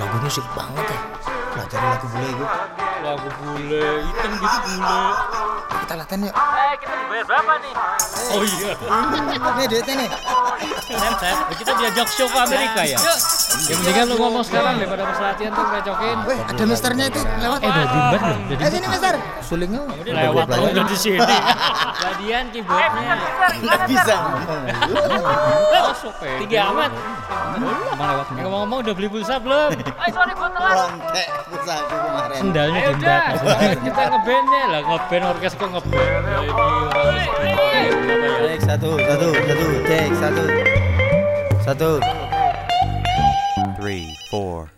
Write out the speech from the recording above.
Lagunya sih banget ya. Pelajari lagu bule itu. Lagu bule, hitam gitu bule. Kita latihan yuk. Eh, kita dibayar berapa nih? Oh iya. Nih duitnya nih. Set, kita diajak show ke Amerika ya. Ya mendingan lu ngomong sekarang daripada pas latihan tuh recokin. Weh, ada misternya itu lewat. Eh udah belum? Udah Eh sini mister. Sulingnya. lewat lo udah di sini. Jadian keyboardnya. Nggak bisa ngomong. Masuk ya. Tinggi amat. Emang lewat. Eh, Ngomong-ngomong udah beli pulsa belum? Eh, sorry gua telat. Lontek pulsa aku kemarin. Sendalnya Ayo dimbat. udah. maksudnya. Kita ngebandnya lah, ngeband orkes kok ngeband. Cek satu, satu, satu, cek satu. Satu. four.